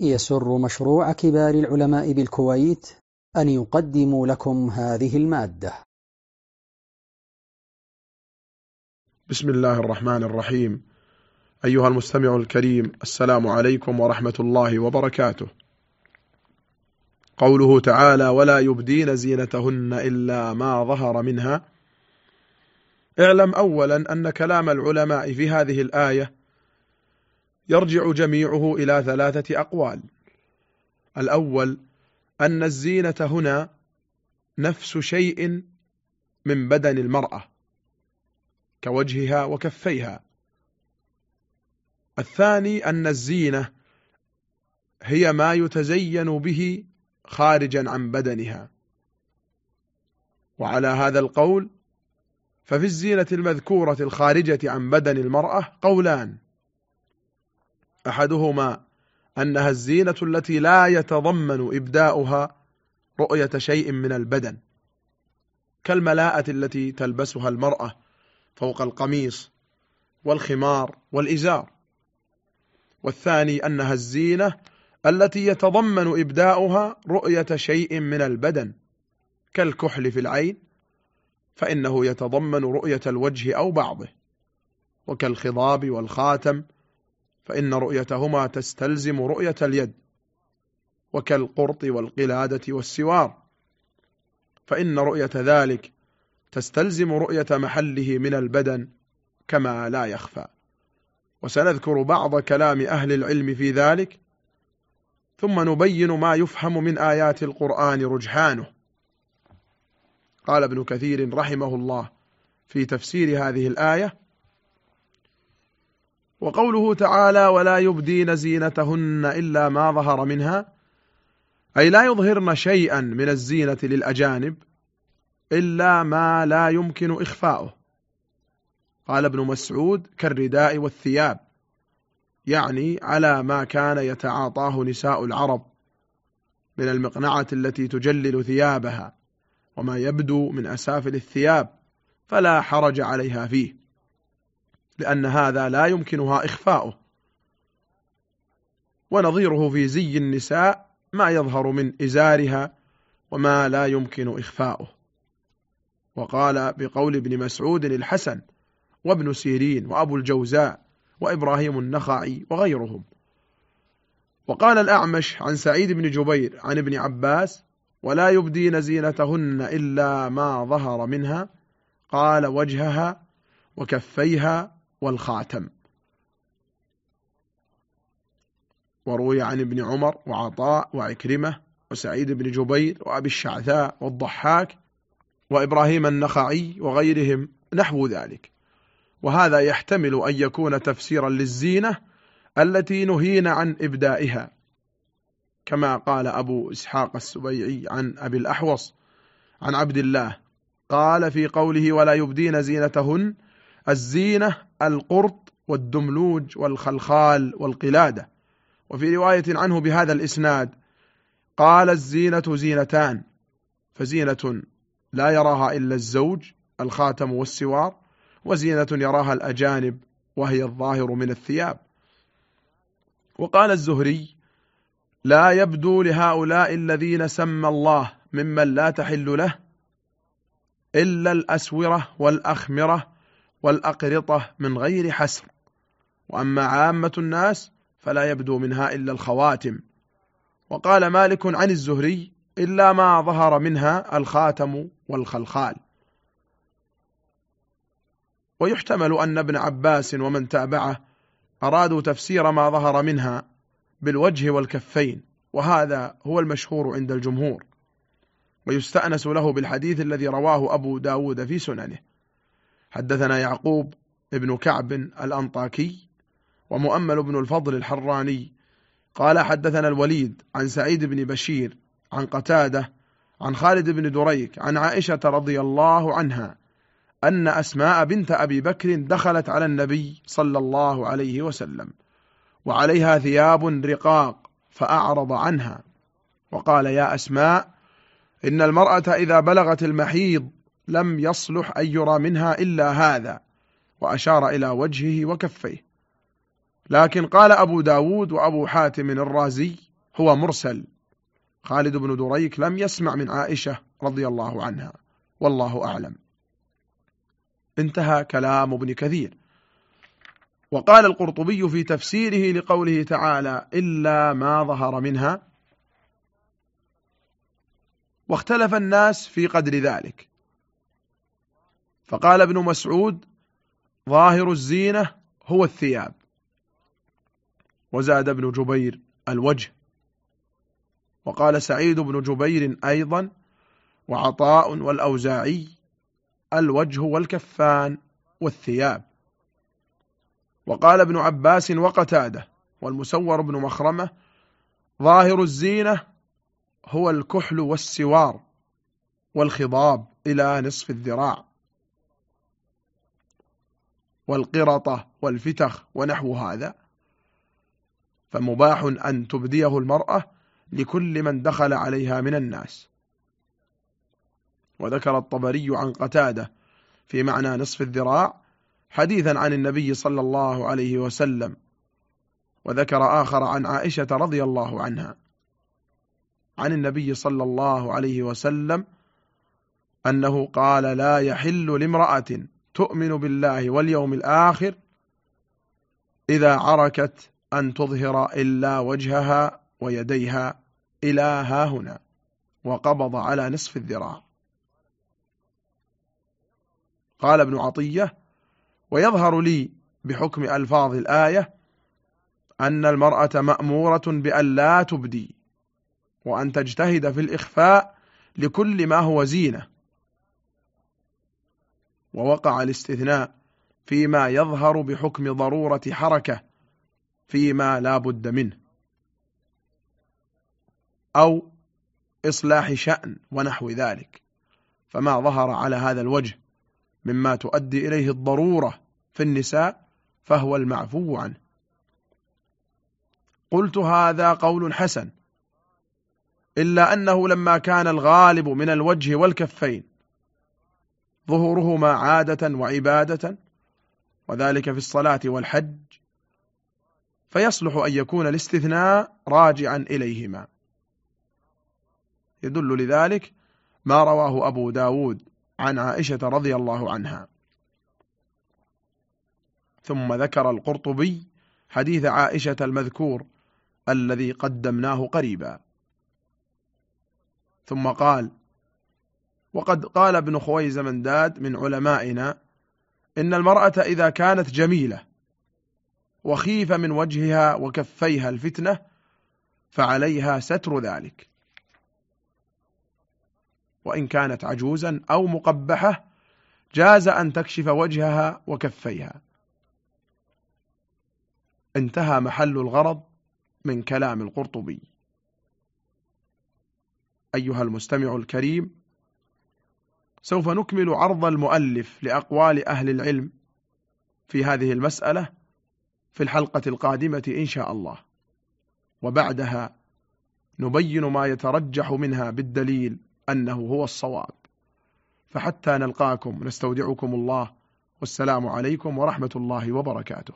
يسر مشروع كبار العلماء بالكويت أن يقدم لكم هذه المادة. بسم الله الرحمن الرحيم. أيها المستمع الكريم السلام عليكم ورحمة الله وبركاته. قوله تعالى ولا يبدين زينتهن إلا ما ظهر منها اعلم أولا أن كلام العلماء في هذه الآية يرجع جميعه إلى ثلاثة أقوال. الأول أن الزينة هنا نفس شيء من بدن المرأة كوجهها وكفيها. الثاني أن الزينة هي ما يتزين به خارجا عن بدنها. وعلى هذا القول ففي الزينة المذكورة الخارجة عن بدن المرأة قولان أحدهما أنها الزينة التي لا يتضمن إبداؤها رؤية شيء من البدن كالملاءة التي تلبسها المرأة فوق القميص والخمار والإزار والثاني أنها الزينة التي يتضمن إبداؤها رؤية شيء من البدن كالكحل في العين فإنه يتضمن رؤية الوجه أو بعضه وكالخضاب والخاتم فإن رؤيتهما تستلزم رؤية اليد وكالقرط والقلادة والسوار. فإن رؤية ذلك تستلزم رؤية محله من البدن كما لا يخفى. وسنذكر بعض كلام أهل العلم في ذلك. ثم نبين ما يفهم من آيات القرآن رجحانه. قال ابن كثير رحمه الله في تفسير هذه الآية وقوله تعالى ولا يبدين زينتهن إلا ما ظهر منها أي لا يظهرن شيئا من الزينة للأجانب إلا ما لا يمكن إخفاؤه. قال ابن مسعود كالرداء والثياب يعني على ما كان يتعاطاه نساء العرب من المقنعة التي تجلل ثيابها وما يبدو من أسافل الثياب فلا حرج عليها فيه. لأن هذا لا يمكنها إخفاؤه. ونظيره في زي النساء ما يظهر من إزارها وما لا يمكن إخفاؤه. وقال بقول ابن مسعود الحسن وابن سيرين وأبو الجوزاء وإبراهيم النخعي وغيرهم. وقال الأعمش عن سعيد بن جبير عن ابن عباس ولا يبدين زينتهن إلا ما ظهر منها قال وجهها وكفيها والخاتم. وروي عن ابن عمر وعطاء وعكرمة وسعيد بن جبير وأبي الشعثاء والضحاك وإبراهيم النخعي وغيرهم نحو ذلك. وهذا يحتمل أن يكون تفسيرا للزينة التي نهينا عن إبدائها. كما قال أبو إسحاق السبيعي عن أبي الأحوص عن عبد الله قال في قوله ولا يبدين زينتهن الزينة القرط والدملوج والخلخال والقلادة. وفي رواية عنه بهذا الإسناد قال الزينة زينتان فزينة لا يراها إلا الزوج الخاتم والسوار وزينة يراها الأجانب وهي الظاهر من الثياب. وقال الزهري لا يبدو لهؤلاء الذين سمى الله ممن لا تحل له إلا الأسورة والأخمرة والأقرطة من غير حسر. وأما عامة الناس فلا يبدو منها إلا الخواتم. وقال مالك عن الزهري إلا ما ظهر منها الخاتم والخلخال. ويحتمل أن ابن عباس ومن تابعه أرادوا تفسير ما ظهر منها بالوجه والكفين وهذا هو المشهور عند الجمهور. ويستأنس له بالحديث الذي رواه أبو داود في سننه. حدثنا يعقوب ابن كعب الأنطاكي ومؤمل بن الفضل الحراني قال حدثنا الوليد عن سعيد بن بشير عن قتادة عن خالد بن دريك عن عائشة رضي الله عنها أن أسماء بنت أبي بكر دخلت على النبي صلى الله عليه وسلم وعليها ثياب رقاق فأعرض عنها وقال يا أسماء إن المرأة إذا بلغت المحيض لم يصلح أن يرى منها إلا هذا وأشار إلى وجهه وكفيه. لكن قال أبو داود وأبو حاتم الرازي هو مرسل. خالد بن دريك لم يسمع من عائشة رضي الله عنها والله أعلم. انتهى كلام ابن كثير. وقال القرطبي في تفسيره لقوله تعالى إلا ما ظهر منها. واختلف الناس في قدر ذلك. فقال ابن مسعود ظاهر الزينة هو الثياب. وزاد ابن جبير الوجه. وقال سعيد بن جبير أيضا وعطاء والأوزاعي الوجه والكفان والثياب. وقال ابن عباس وقتاده والمسور بن مخرمة ظاهر الزينة هو الكحل والسوار والخضاب إلى نصف الذراع. والقرطة والفتخ ونحو هذا فمباح أن تبديه المرأة لكل من دخل عليها من الناس. وذكر الطبري عن قتادة في معنى نصف الذراع حديثا عن النبي صلى الله عليه وسلم وذكر آخر عن عائشة رضي الله عنها عن النبي صلى الله عليه وسلم أنه قال لا يحل لامرأة تؤمن بالله واليوم الآخر إذا عركت أن تظهر إلا وجهها ويديها إلى ها هنا وقبض على نصف الذراع. قال ابن عطية ويظهر لي بحكم ألفاظ الآية أن المرأة مأمورة بأن لا تبدي وأن تجتهد في الإخفاء لكل ما هو زينة. ووقع الاستثناء فيما يظهر بحكم ضرورة حركة فيما لا بد منه. أو إصلاح شأن ونحو ذلك. فما ظهر على هذا الوجه مما تؤدي إليه الضرورة في النساء فهو المعفو عنه. قلت هذا قول حسن إلا أنه لما كان الغالب من الوجه والكفين ظهورهما عادة وعبادة وذلك في الصلاة والحج فيصلح أن يكون الاستثناء راجعا إليهما. يدل لذلك ما رواه أبو داود عن عائشة رضي الله عنها. ثم ذكر القرطبي حديث عائشة المذكور الذي قدمناه قريبا. ثم قال وقد قال ابن خويز منداد من علمائنا إن المرأة إذا كانت جميلة وخيف من وجهها وكفيها الفتنة فعليها ستر ذلك. وإن كانت عجوزا أو مقبحة جاز أن تكشف وجهها وكفيها. انتهى محل الغرض من كلام القرطبي. أيها المستمع الكريم سوف نكمل عرض المؤلف لأقوال أهل العلم في هذه المسألة في الحلقة القادمة إن شاء الله. وبعدها نبين ما يترجح منها بالدليل أنه هو الصواب. فحتى نلقاكم نستودعكم الله. والسلام عليكم ورحمة الله وبركاته.